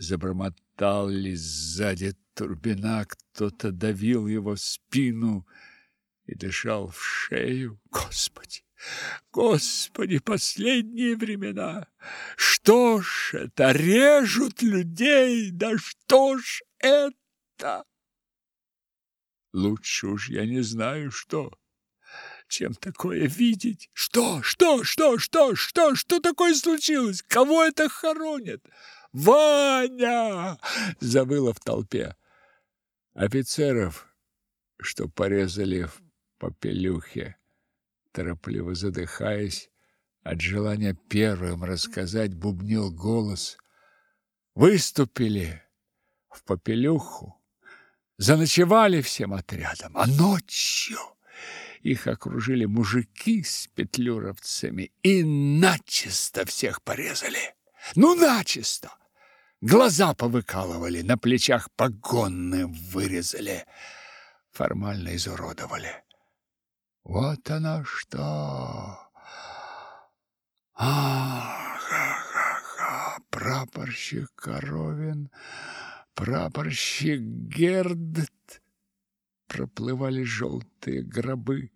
Забормотал ли сзади Турбина, кто-то давил его спину и дышал в шею. Господи! Господи, последние времена! Что ж это, режут людей? Да что ж это? Лучше уж я не знаю, что, чем такое видеть. Что, что, что, что, что, что такое случилось? Кого это хоронят? Ваня! Завыло в толпе. Офицеров, что порезали в попелюхе, торопливо задыхаясь, от желания первым рассказать, бубнил голос. Выступили в попелюху, заночевали всем отрядом, а ночью их окружили мужики с петлюровцами и начисто всех порезали. Ну, начисто! Глаза повыкалывали, на плечах погонны вырезали, формально изуродовали. Вот оно что! А-ха-ха-ха! Прапорщик Коровин, прапорщик Герд. Проплывали желтые гробы.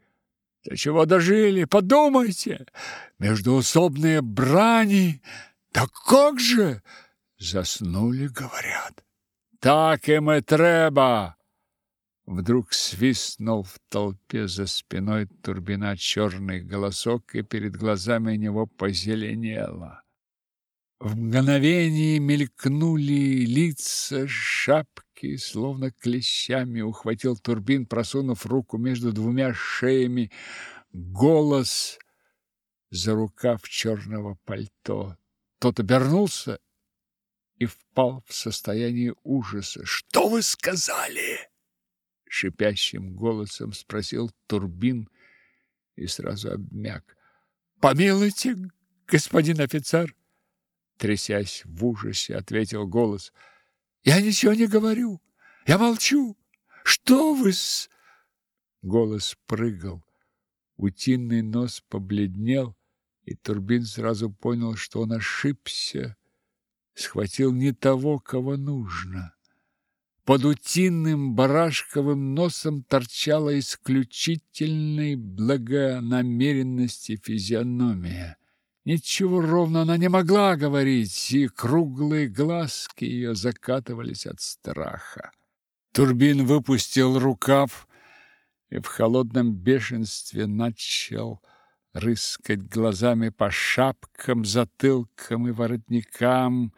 До чего дожили, подумайте! Междуусобные брани. Так как же? Заснули, говорят. Так им и треба. Вдруг свистнул в толпе за спиной турбина черный голосок, и перед глазами него позеленело. В мгновение мелькнули лица, шапки, словно клещами ухватил турбин, просунув руку между двумя шеями, голос за рукав черного пальто. Тот обернулся и впал в состояние ужаса. «Что вы сказали?» шипящим голосом спросил Турбин и сразу обмяк. Помилуйте, господин офицер, трясясь в ужасе, ответил голос. Я ничего не говорю. Я молчу. Что вы с Голос прыгал. Утиный нос побледнел, и Турбин сразу понял, что он ошибся, схватил не того, кого нужно. Под утиным барашковым носом торчала исключительной благонамеренности физиономия. Ничего ровно она не могла говорить, и круглые глазки ее закатывались от страха. Турбин выпустил рукав и в холодном бешенстве начал рыскать глазами по шапкам, затылкам и воротникам,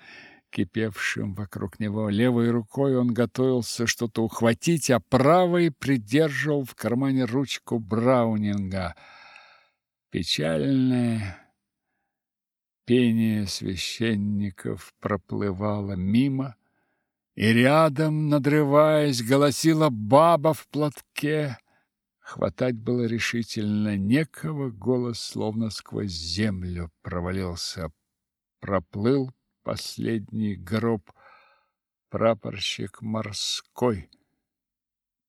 кипевшим вокруг него. Левой рукой он готовился что-то ухватить, а правой придерживал в кармане ручку Браунинга. Печальное пение священников проплывало мимо, и рядом, надрываясь, голосила баба в платке. Хватать было решительно некого, голос словно сквозь землю провалился, проплыл последний гроб прапорщик морской.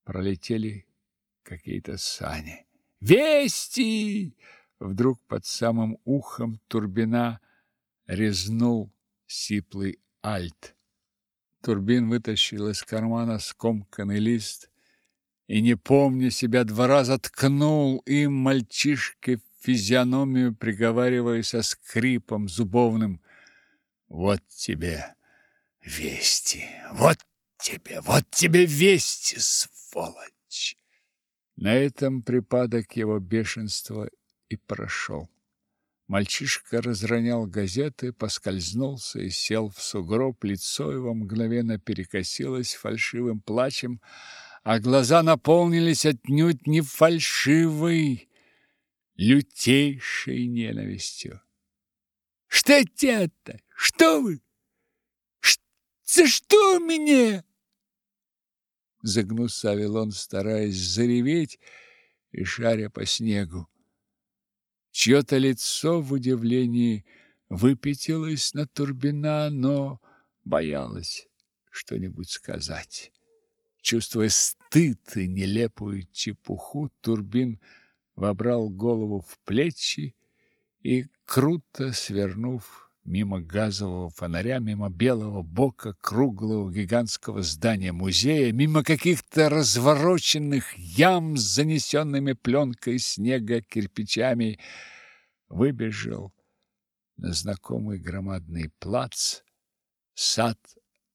Пролетели какие-то сани. Вести! Вдруг под самым ухом Турбина резнул сиплый альт. Турбин вытащил из кармана скомканный лист и, не помня себя, два раза ткнул им мальчишке в физиономию, приговаривая со скрипом зубовным вот тебе вести, вот тебе, вот тебе вести, сволочь. На этом припадок его бешенства и прошел. Мальчишка разронял газеты, поскользнулся и сел в сугроб, лицо его мгновенно перекосилось фальшивым плачем, а глаза наполнились отнюдь не фальшивой, лютейшей ненавистью. «Что это? Что вы? За что мне? Загнусавил он, стараясь зареветь и шаря по снегу. Чье-то лицо в удивлении выпятилось на Турбина, но боялась что-нибудь сказать. Чувствуя стыд и нелепую чепуху, Турбин вобрал голову в плечи и, круто свернув мимо газового фонаря, мимо белого бока круглого гигантского здания музея, мимо каких-то развороченных ям с занесенными пленкой снега кирпичами, выбежал на знакомый громадный плац сад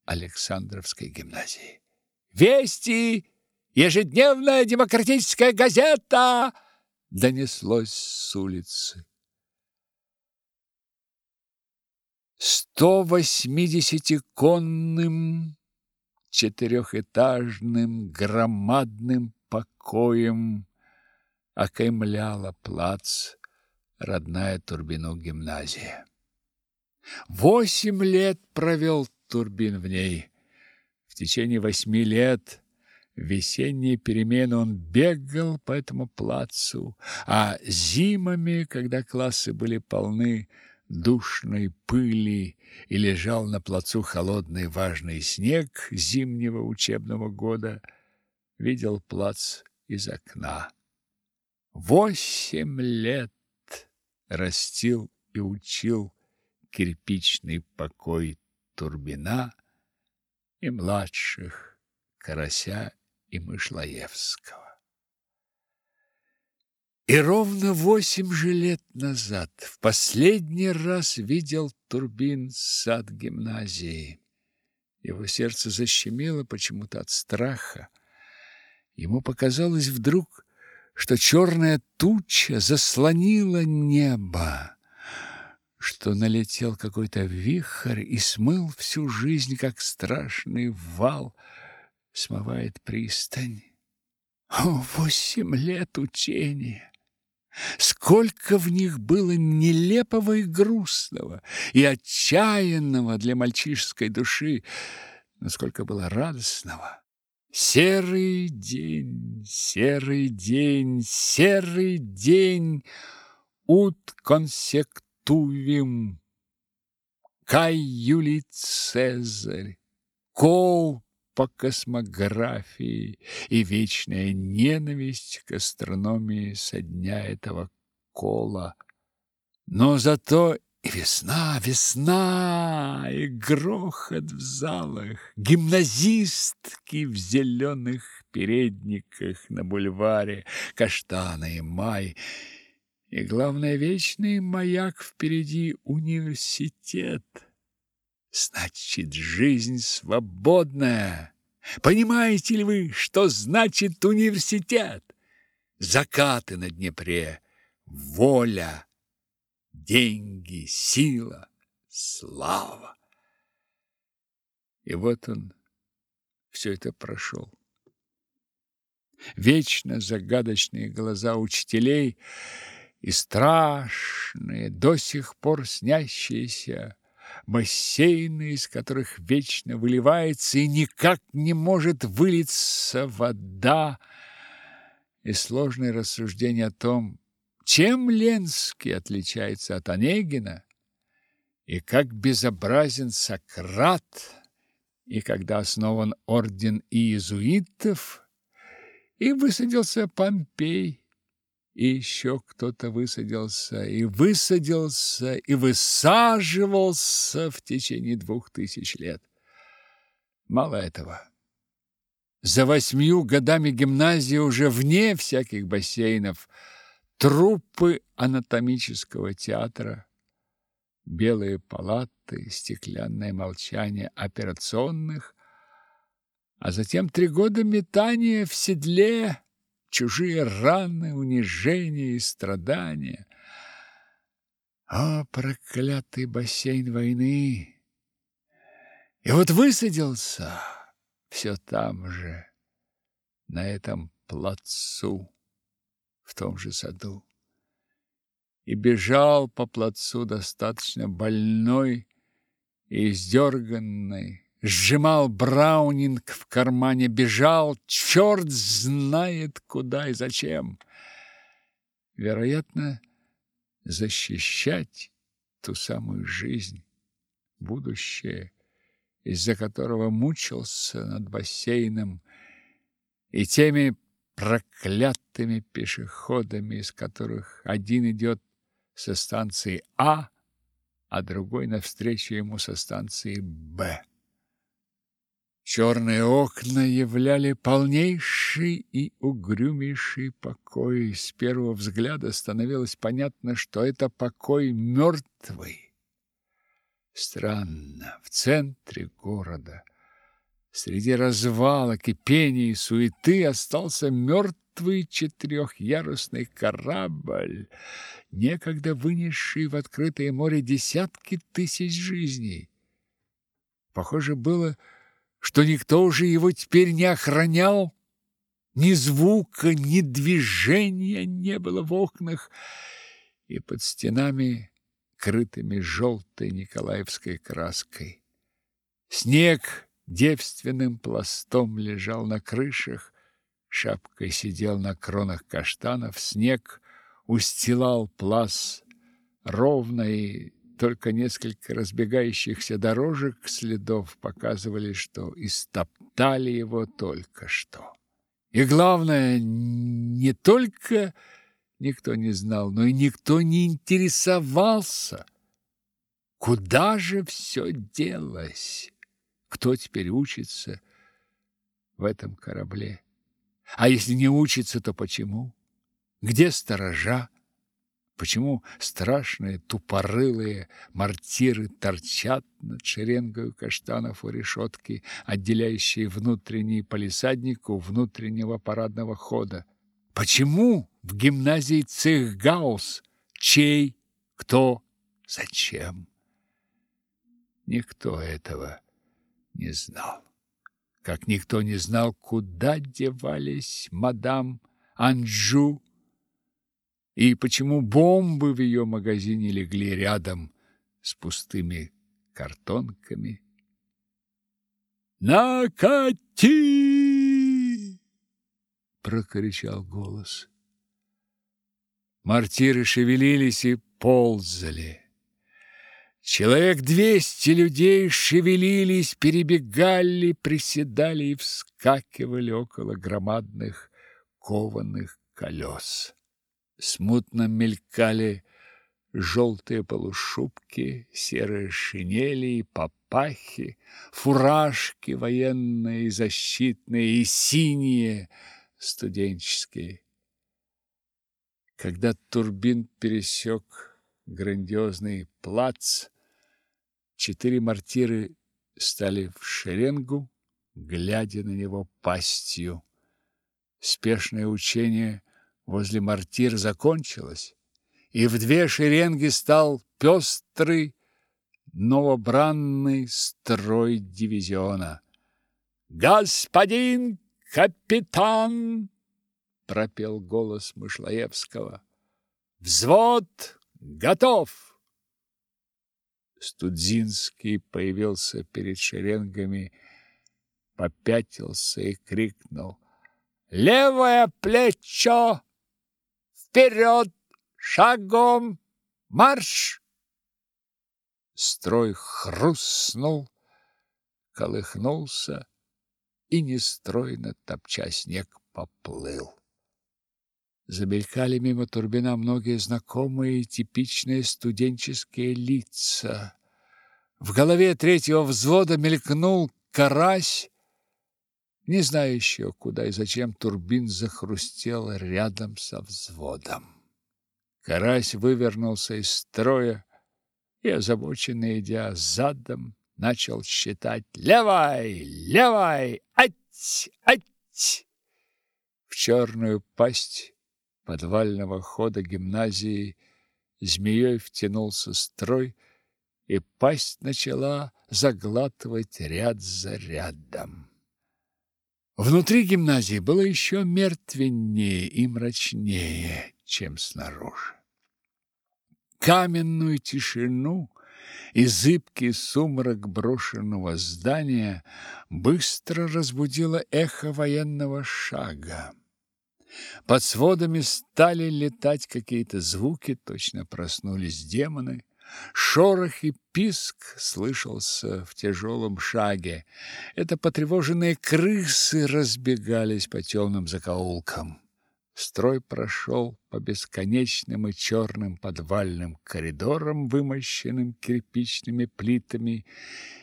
Александровской гимназии. «Вести! Ежедневная демократическая газета!» донеслось с улицы. Сто восьмидесятиконным четырехэтажным громадным покоем окаймляла плац родная Турбину гимназия. Восемь лет провел Турбин в ней. В течение восьми лет в весенние перемены он бегал по этому плацу, а зимами, когда классы были полны душной пыли и лежал на плацу холодный важный снег зимнего учебного года, видел плац из окна. Восемь лет растил и учил кирпичный покой Турбина и младших Карася и Мышлаевского. И ровно восемь же лет назад в последний раз видел Турбин сад гимназии. Его сердце защемило почему-то от страха. Ему показалось вдруг, что черная туча заслонила небо, что налетел какой-то вихрь и смыл всю жизнь, как страшный вал смывает пристань. О, восемь лет учения! Сколько в них было нелепого и грустного, и отчаянного для мальчишеской души, но сколько было радостного! Серый день, серый день, серый день, ут консектувим, Кай Юлий Цезарь, кол по космографии и вечная ненависть к астрономии со дня этого кола. Но зато и весна, весна, и грохот в залах, гимназистки в зеленых передниках на бульваре, каштаны и май, и, главное, вечный маяк впереди университет. Значит, жизнь свободная. Понимаете ли вы, что значит университет? Закаты на Днепре, воля деньги, сила, слава. И вот он все это прошел. Вечно загадочные глаза учителей и страшные, до сих пор снящиеся бассейны, из которых вечно выливается и никак не может вылиться вода, и сложные рассуждения о том, чем Ленский отличается от Онегина, и как безобразен Сократ, и когда основан орден иезуитов, и высадился Помпей, и еще кто-то высадился, и высадился, и высаживался в течение двух тысяч лет. Мало этого. За восьмью годами гимназии уже вне всяких бассейнов – труппы анатомического театра, белые палаты, стеклянное молчание операционных, а затем три года метания в седле, чужие раны, унижения и страдания. О, проклятый бассейн войны! И вот высадился все там же, на этом плацу в том же саду. И бежал по плацу достаточно больной и издерганный, сжимал Браунинг в кармане, бежал, черт знает куда и зачем. Вероятно, защищать ту самую жизнь, будущее, из-за которого мучился над бассейном и теми проклятыми пешеходами, из которых один идет со станции А, а другой навстречу ему со станции «Б». Черные окна являли полнейший и угрюмейший покой. С первого взгляда становилось понятно, что это покой мертвый. Странно, в центре города, среди развала, кипения и суеты остался мертвый четырехъярусный корабль, некогда вынесший в открытое море десятки тысяч жизней. Похоже было, что никто уже его теперь не охранял, ни звука, ни движения не было в окнах, и под стенами, крытыми желтой николаевской краской. Снег девственным пластом лежал на крышах, шапкой сидел на кронах каштанов, снег устилал плац ровно и только несколько разбегающихся дорожек следов показывали, что истоптали его только что. И главное, не только никто не знал, но и никто не интересовался, куда же все делось, кто теперь учится в этом корабле. А если не учится, то почему? Где сторожа? Почему страшные тупорылые мортиры торчат над шеренгой каштанов у решетки, отделяющей внутренний палисадник у внутреннего парадного хода? Почему в гимназии Цехгаус? Чей? Кто? Зачем? Никто этого не знал. Как никто не знал, куда девались мадам Анжу и почему бомбы в ее магазине легли рядом с пустыми картонками. «Накати!» — прокричал голос. Мартиры шевелились и ползали. Человек двести людей шевелились, перебегали, приседали и вскакивали около громадных кованых колес. Смутно мелькали желтые полушубки, серые шинели и папахи, фуражки военные и защитные, и синие студенческие. Когда Турбин пересек грандиозный плац, четыре мортиры стали в шеренгу, глядя на него пастью. Спешное учение – возле мортир закончилось, и в две шеренги стал пестрый новобранный строй дивизиона. «Господин капитан!» — пропел голос Мышлоевского. «Взвод готов!» Студзинский появился перед шеренгами, попятился и крикнул. «Левое плечо Вперед! Шагом! Марш!» Строй хрустнул, колыхнулся и нестройно, топча снег, поплыл. Забелькали мимо Турбина многие знакомые типичные студенческие лица. В голове третьего взвода мелькнул карась, не зная еще, куда и зачем, Турбин захрустел рядом со взводом. Карась вывернулся из строя и, озабоченно идя задом, начал считать «Левай! Левай! Ать! Ать!» В черную пасть подвального хода гимназии змеей втянулся строй, и пасть начала заглатывать ряд за рядом. Внутри гимназии было еще мертвеннее и мрачнее, чем снаружи. Каменную тишину и зыбкий сумрак брошенного здания быстро разбудило эхо военного шага. Под сводами стали летать какие-то звуки, точно проснулись демоны. Шорох и писк слышался в тяжелом шаге. Это потревоженные крысы разбегались по темным закоулкам. Строй прошел по бесконечным и черным подвальным коридорам, вымощенным кирпичными плитами,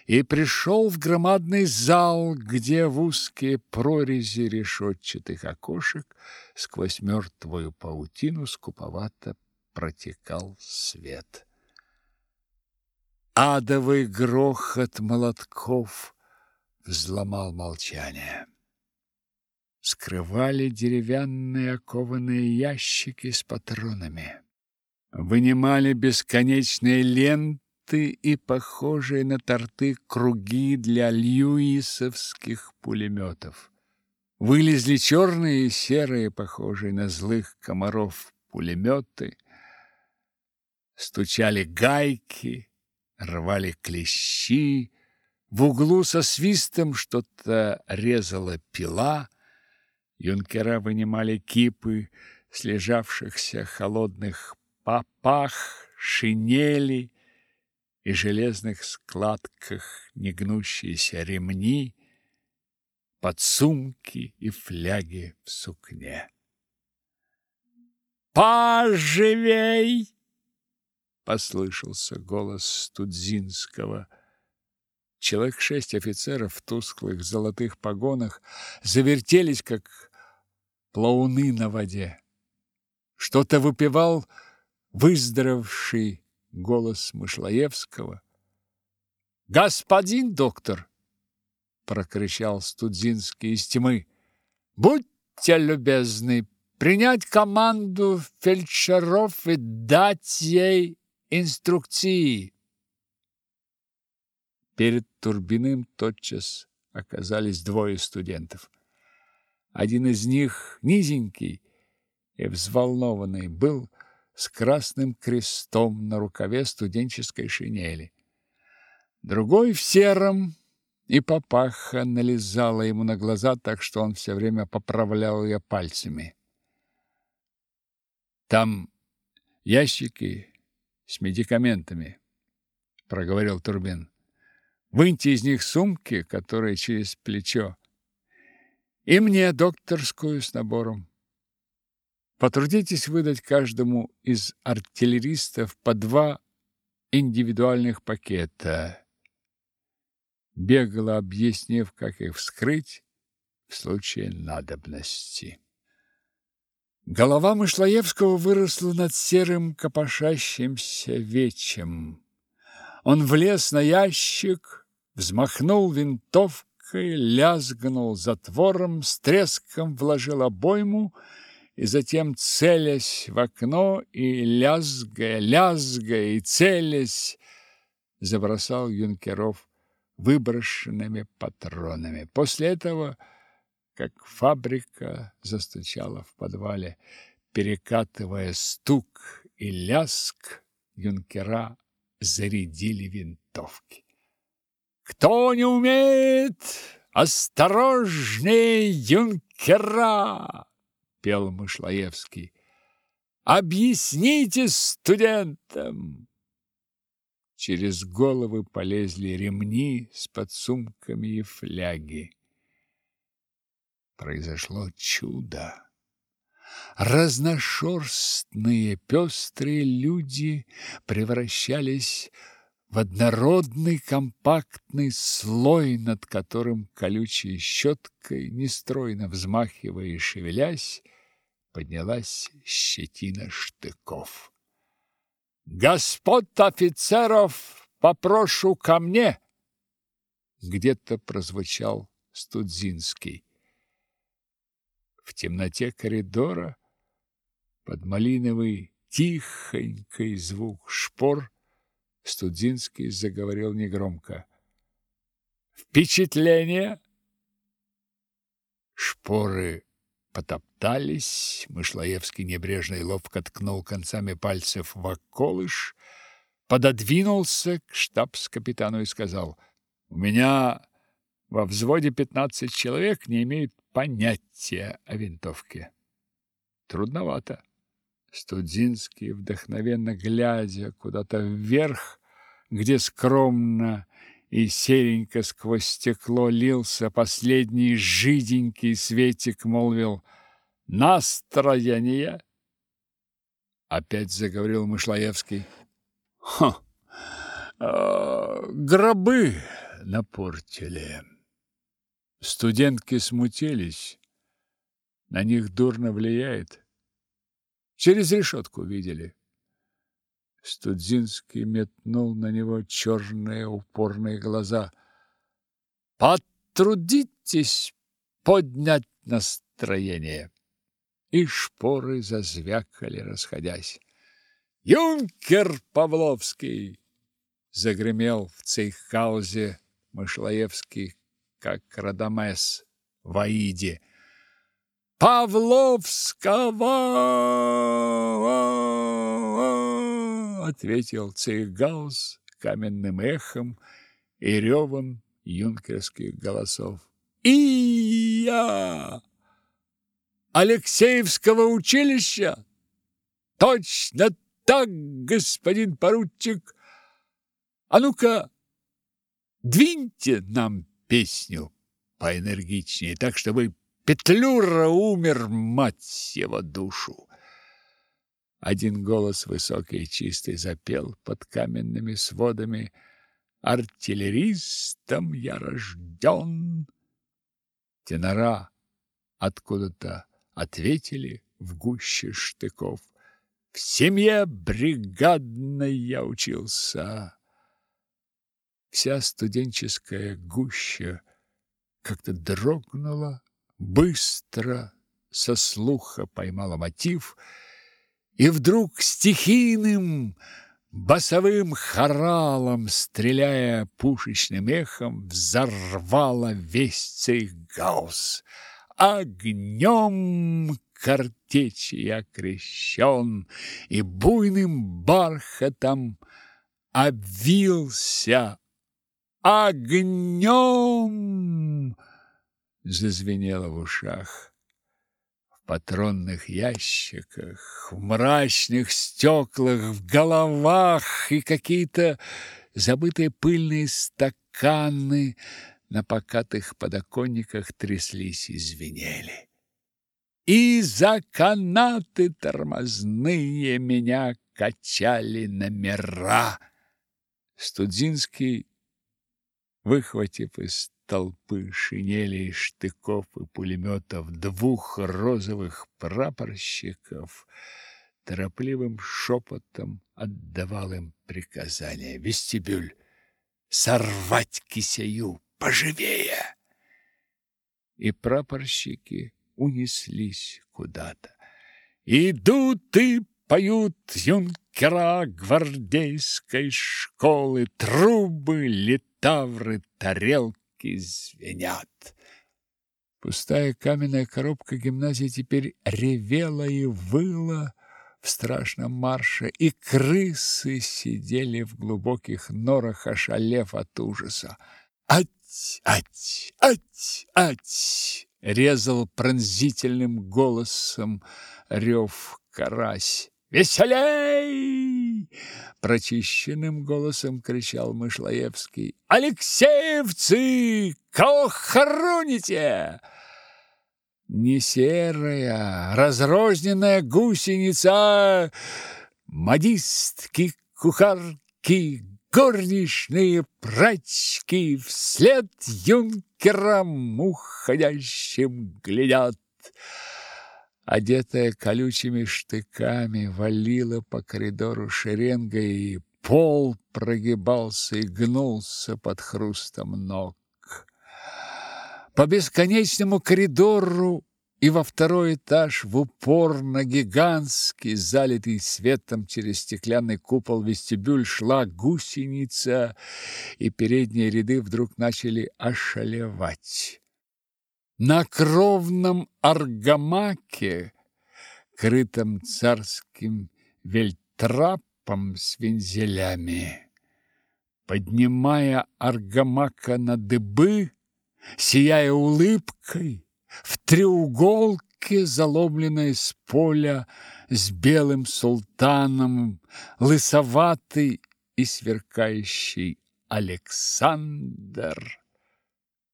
и пришел в громадный зал, где в узкие прорези решетчатых окошек сквозь мертвую паутину скуповато протекал свет. Адовый грохот молотков взломал молчание скрывали деревянные окованные ящики с патронами. Вынимали бесконечные ленты и похожие на торты круги для льюисовских пулеметов. Вылезли черные и серые, похожие на злых комаров, пулеметы. Стучали гайки, рвали клещи. В углу со свистом что-то резала пила — Юнкера вынимали кипы слежавшихся холодных попах, шинели и железных складках негнущиеся ремни, подсумки и фляги в сукне. «Поживей!» — послышался голос Студзинского — Человек шесть офицеров в тусклых золотых погонах завертелись, как плауны на воде. Что-то выпивал выздоровевший голос Мышлоевского. «Господин доктор!» — прокричал Студзинский из тьмы. «Будьте любезны принять команду фельдшеров и дать ей инструкции!» Перед Турбиным тотчас оказались двое студентов. Один из них, низенький и взволнованный, был с красным крестом на рукаве студенческой шинели. Другой в сером, и папаха налезала ему на глаза так, что он все время поправлял ее пальцами. «Там ящики с медикаментами», — проговорил Турбин. «Выньте из них сумки, которые через плечо, и мне докторскую с набором. Потрудитесь выдать каждому из артиллеристов по два индивидуальных пакета, бегло объяснив, как их вскрыть в случае надобности. Голова Мышлоевского выросла над серым копошащимся вечем. Он влез на ящик, взмахнул винтовкой, лязгнул затвором, с треском вложил обойму и затем, целясь в окно и лязгая, лязгая и целясь, забросал юнкеров выброшенными патронами. После этого, как фабрика застучала в подвале, перекатывая стук и лязг, юнкера зарядили винтовки. Кто не умеет, осторожней, юнкера, пел Мышлоевский. Объясните студентам. Через головы полезли ремни с подсумками и фляги. Произошло чудо. Разношерстные пестрые люди превращались в однородный компактный слой, над которым колючей щеткой, нестройно взмахивая и шевелясь, поднялась щетина штыков. «Господ офицеров попрошу ко мне!» Где-то прозвучал Студзинский. В темноте коридора под малиновый тихонький звук шпор Студинский заговорил негромко. Впечатление? Шпоры потоптались, Мышлоевский небрежно и ловко ткнул концами пальцев в околыш, пододвинулся к штабс-капитану и сказал, «У меня во взводе пятнадцать человек не имеют понятия о винтовке. Трудновато. Студзинский, вдохновенно глядя куда-то вверх, где скромно и серенько сквозь стекло лился последний жиденький светик, молвил настроение? Опять заговорил Мышлаевский. Ха! Э, гробы напортили. Студентки смутились. На них дурно влияет. Через решетку видели. Студзинский метнул на него черные упорные глаза. «Потрудитесь поднять настроение!» И шпоры зазвякали, расходясь. «Юнкер Павловский!» Загремел в цейхаузе Мышлаевский, как Радамес в Аиде. «Павловского!» ответил цейхгаус каменным эхом и ревом юнкерских голосов. «И я!» Алексеевского училища? Точно так, господин поручик. А ну-ка, двиньте нам песню поэнергичнее, так, чтобы Петлюра умер, мать его душу. Один голос высокий и чистый запел под каменными сводами «Артиллеристом я рожден». Тенора откуда-то ответили в гуще штыков. В семье бригадной я учился. Вся студенческая гуща как-то дрогнула, быстро со слуха поймала мотив и вдруг стихийным басовым хоралом, стреляя пушечным эхом, взорвала весь цейгаус — огнем картечи я и буйным бархатом обвился огнем, зазвенело в ушах. В патронных ящиках, в мрачных стеклах, в головах и какие-то забытые пыльные стаканы — на покатых подоконниках тряслись и звенели. И за канаты тормозные меня качали номера. Студзинский, выхватив из толпы шинелей, штыков и пулеметов двух розовых прапорщиков, торопливым шепотом отдавал им приказание. Вестибюль! Сорвать кисею! поживее!» И прапорщики унеслись куда-то. Идут и поют юнкера гвардейской школы, трубы, литавры, тарелки звенят. Пустая каменная коробка гимназии теперь ревела и выла в страшном марше, и крысы сидели в глубоких норах, ошалев от ужаса. Ать, ать, ать, ать! Резал пронзительным голосом рев карась. Веселей! Прочищенным голосом кричал Мышлаевский. Алексеевцы, кого хороните? Не серая, разрозненная гусеница, модистки, кухарки, горничные прачки вслед юнкерам уходящим глядят. Одетая колючими штыками, валила по коридору шеренга, и пол прогибался и гнулся под хрустом ног. По бесконечному коридору и во второй этаж в упор на гигантский, залитый светом через стеклянный купол вестибюль шла гусеница, и передние ряды вдруг начали ошалевать. На кровном аргамаке, крытом царским вельтрапом с вензелями, поднимая аргамака на дыбы, сияя улыбкой, в треуголке, заломленной с поля, с белым султаном, лысоватый и сверкающий Александр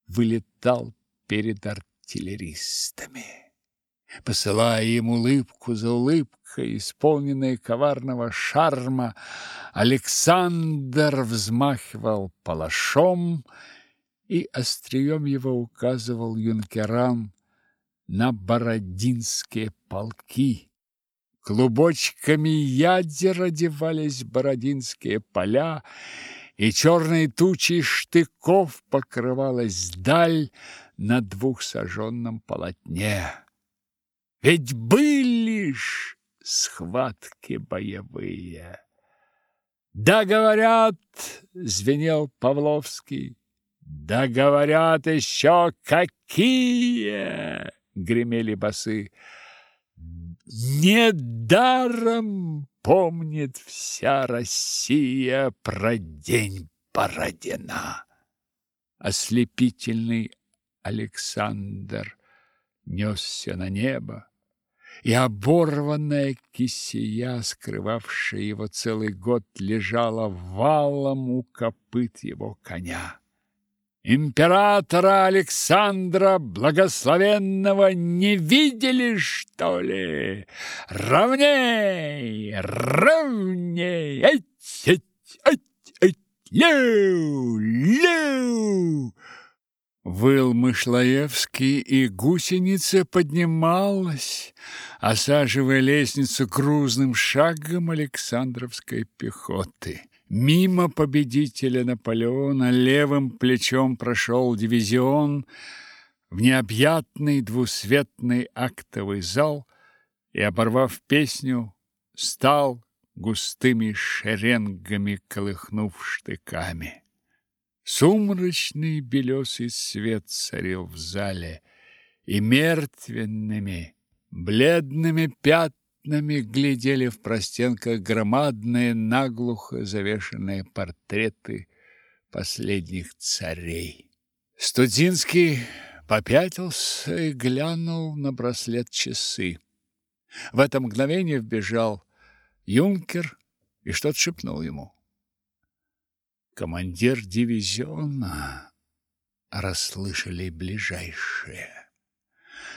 вылетал перед артиллеристами. Посылая им улыбку за улыбкой, исполненные коварного шарма, Александр взмахивал палашом и острием его указывал юнкерам на бородинские полки. Клубочками ядер одевались бородинские поля, и черной тучей штыков покрывалась даль на двухсаженном полотне. Ведь были ж схватки боевые. Да говорят, звенел Павловский. Да говорят еще какие, гремели басы. Недаром помнит вся Россия про день Бородина. Ослепительный Александр несся на небо, и оборванная кисия, скрывавшая его целый год, лежала валом у копыт его коня. Императора Александра Благословенного не видели, что ли? Равней, равней! Ать, ать, ать, ать, лю, лю! Выл Мышлаевский, и гусеница поднималась, осаживая лестницу грузным шагом Александровской пехоты. Мимо победителя Наполеона левым плечом прошел дивизион в необъятный двусветный актовый зал и, оборвав песню, стал густыми шеренгами колыхнув штыками. Сумрачный белесый свет царил в зале, и мертвенными, бледными пятнами глядели в простенках громадные, наглухо завешенные портреты последних царей. Студинский попятился и глянул на браслет часы. В это мгновение вбежал юнкер и что-то шепнул ему. Командир дивизиона расслышали ближайшие.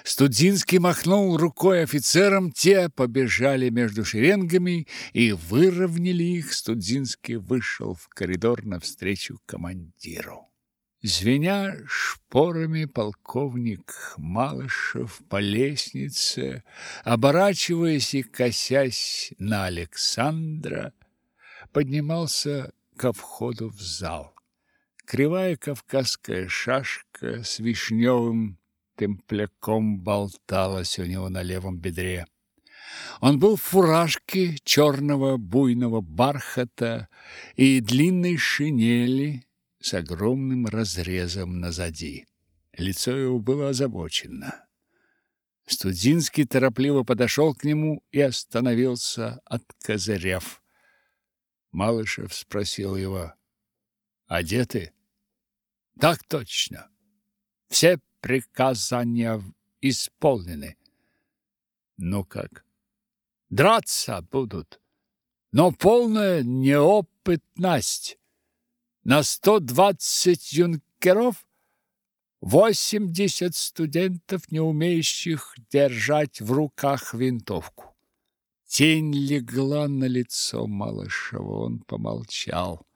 Студинский махнул рукой офицерам, те побежали между шеренгами и выровняли их. Студинский вышел в коридор навстречу командиру. Звеня шпорами, полковник Малышев по лестнице, оборачиваясь и косясь на Александра, поднимался ко входу в зал. Кривая кавказская шашка с вишневым темпляком болталась у него на левом бедре. Он был в фуражке черного буйного бархата и длинной шинели с огромным разрезом назади. Лицо его было озабочено. Студинский торопливо подошел к нему и остановился, откозыряв. Малышев спросил его, «Одеты?» «Так точно. Все приказания исполнены. Ну как? Драться будут, но полная неопытность. На сто двадцать юнкеров восемьдесят студентов, не умеющих держать в руках винтовку. Тень легла на лицо Малышева, он помолчал.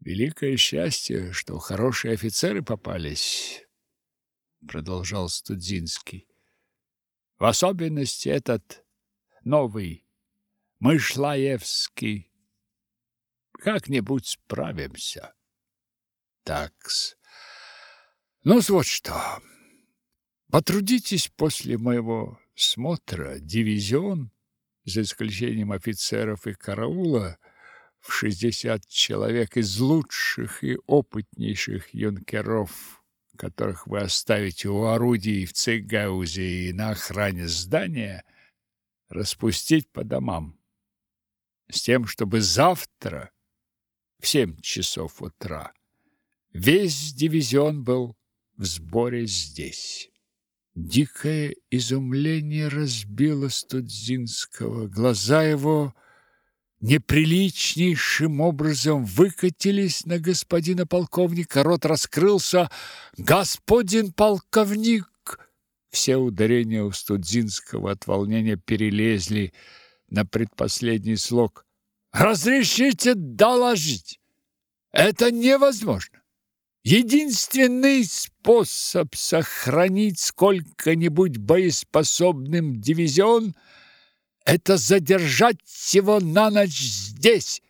Великое счастье, что хорошие офицеры попались продолжал Студзинский. В особенности этот новый Мышлаевский. Как-нибудь справимся. Такс. Ну, вот что. Потрудитесь после моего смотра дивизион, за исключением офицеров и караула, в шестьдесят человек из лучших и опытнейших юнкеров которых вы оставите у орудий в Цейгаузе и на охране здания, распустить по домам, с тем, чтобы завтра в семь часов утра весь дивизион был в сборе здесь. Дикое изумление разбило Студзинского. Глаза его неприличнейшим образом выкатились на господина полковника. Рот раскрылся. «Господин полковник!» Все ударения у Студзинского от волнения перелезли на предпоследний слог. «Разрешите доложить! Это невозможно! Единственный способ сохранить сколько-нибудь боеспособным дивизион – это задержать его на ночь здесь!»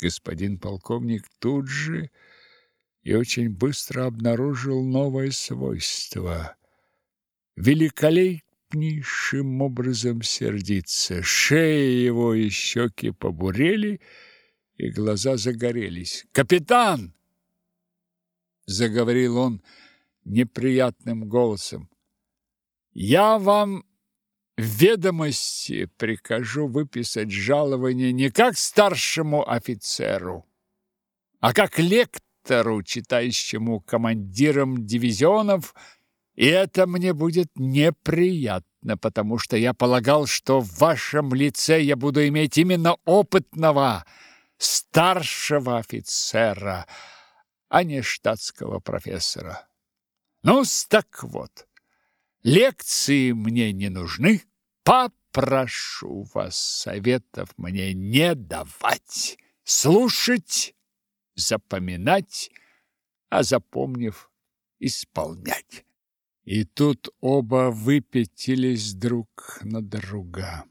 Господин полковник тут же и очень быстро обнаружил новое свойство. Великолепнейшим образом сердиться. Шея его и щеки побурели, и глаза загорелись. «Капитан!» — заговорил он неприятным голосом. «Я вам ведомости прикажу выписать жалование не как старшему офицеру, а как лектору, читающему командирам дивизионов, и это мне будет неприятно, потому что я полагал, что в вашем лице я буду иметь именно опытного старшего офицера, а не штатского профессора. ну так вот, лекции мне не нужны, попрошу вас советов мне не давать, слушать, запоминать, а запомнив, исполнять. И тут оба выпятились друг на друга.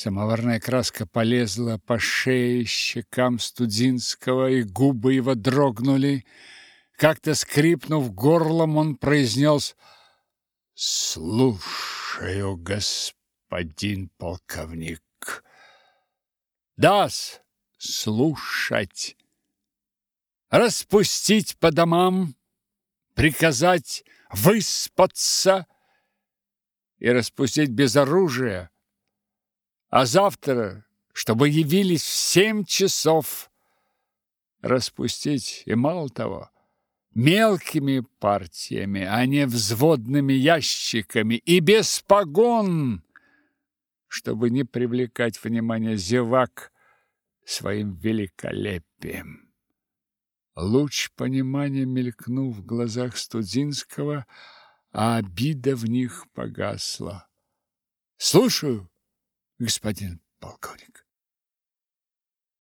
Самоварная краска полезла по шее, щекам Студинского, и губы его дрогнули. Как-то скрипнув горлом, он произнес «Слушаю, господин полковник». «Да-с, слушать. Распустить по домам, приказать выспаться и распустить без оружия» а завтра, чтобы явились в семь часов, распустить и мало того, мелкими партиями, а не взводными ящиками и без погон, чтобы не привлекать внимание зевак своим великолепием. Луч понимания мелькнул в глазах Студзинского, а обида в них погасла. «Слушаю!» Господин полковник.